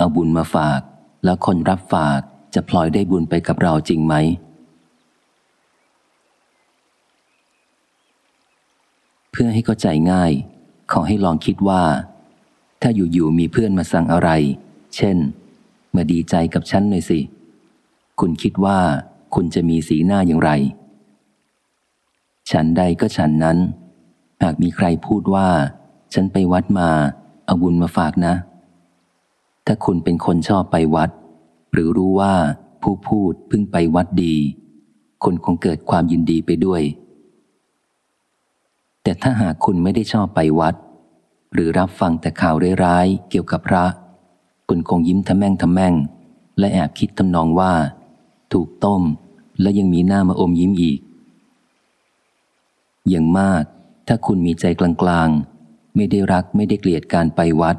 เอาบุญมาฝาก แล้วคนรับฝากจะพลอยได้บุญไปกับเราจริงไหม เพื่อให้เข้าใจง่าย ขอให้ลองคิดว่า ถ้าอยู่ๆมีเพื่อนมาสั่งอะไร เช่น มาดีใจกับฉันหน่อยสิ คุณคิดว่าคุณจะมีสีหน้าอย่างไร ฉันใดก็ฉันนั้น หากมีใครพูดว่า ฉันไปวัดมา เอาบุญมาฝากนะ ถ้าคุณเป็นคนชอบไปวัด หรือรู้ว่าผู้พูดเพิ่งไปวัดดีคนคงเกิดความยินดีไปด้วย แต่ถ้าหากคุณไม่ได้ชอบไปวัด หรือรับฟังแต่ข่าวร้ายๆเกี่ยวกับพระ คุณคงยิ้มทะแม่งทะแม่ง และแอบคิดทำนองว่า ถูกต้มและยังมีหน้ามาอมยิ้มอีก อย่างมาก ถ้าคุณมีใจกลางๆ ไม่ได้รักไม่ได้เกลียดการไปวัด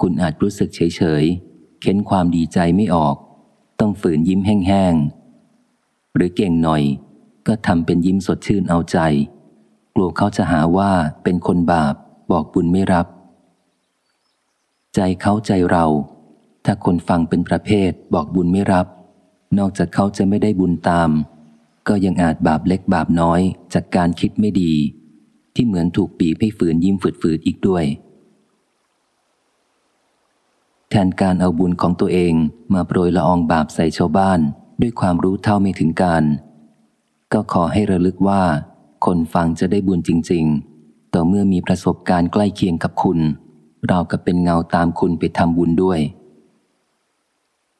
คุณอาจรู้สึกเฉยๆเค้นความดีใจไม่ออก ต้องฝืนยิ้มแห้งๆ หรือเก่งหน่อย ก็ทำเป็นยิ้มสดชื่นเอาใจ กลัวเขาจะหาว่าเป็นคนบาปบอกบุญไม่รับ ใจเขาใจเรา ถ้าคนฟังเป็นประเภทบอกบุญไม่รับ นอกจากเขาจะไม่ได้บุญตาม ก็ยังอาจบาปเล็กบาปน้อยจากการคิดไม่ดี ที่เหมือนถูกปีบให้ฝืนยิ้มฝืดๆอีกด้วย แทนการเอาบุญของตัวเองมาโปรยละอองบาปใส่ชาวบ้าน ด้วยความรู้เท่าไม่ถึงการ ก็ขอให้ระลึกว่า คนฟังจะได้บุญจริง ๆ ต่อเมื่อมีประสบการณ์ใกล้เคียงกับคุณ เรากับเป็นเงาตามคุณไปทำบุญด้วย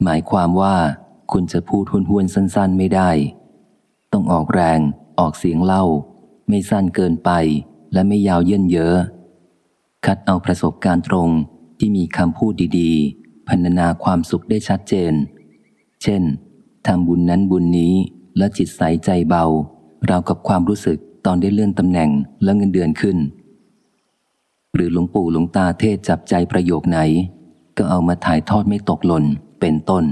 หมายความว่า คุณจะพูดห้วนๆสั้น ๆ ไม่ได้ ต้องออกแรง ออกเสียงเล่า ไม่สั้นเกินไปและไม่ยาวเยินเยอะ คัดเอาประสบการณ์ตรง ที่มีคำพูดดีๆ พรรณนาความสุขได้ชัดเจน เช่นทำบุญนั้นบุญนี้และจิตใสใจเบา เรากับความรู้สึกตอนได้เลื่อนตำแหน่งและเงินเดือนขึ้น หรือหลวงปู่หลวงตาเทศจับใจประโยคไหน ก็เอามาถ่ายทอดไม่ตกหล่นเป็นต้น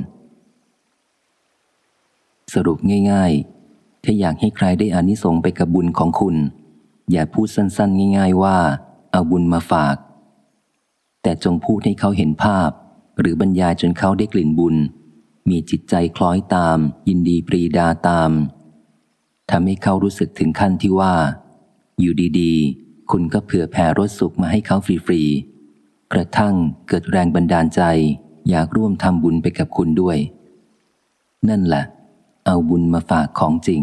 สรุปง่ายๆ ถ้าอยากให้ใครได้อานิสงส์ไปกับบุญของคุณ อย่าพูดสั้นๆ ง่าย ๆ ว่า เอาบุญมาฝาก แต่จงพูดให้เขาเห็นภาพ หรือบรรยายจนเขาได้กลิ่นบุญ มีจิตใจคล้อยตาม ยินดีปรีดาตามทำให้เขารู้สึกถึงขั้นที่ว่า อยู่ดีๆ คุณก็เผื่อแผ่รสสุขมาให้เขาฟรีๆ กระทั่งเกิดแรงบันดาลใจ อยากร่วมทำบุญไปกับคุณด้วย นั่นแหละ เอาบุญมาฝากของจริง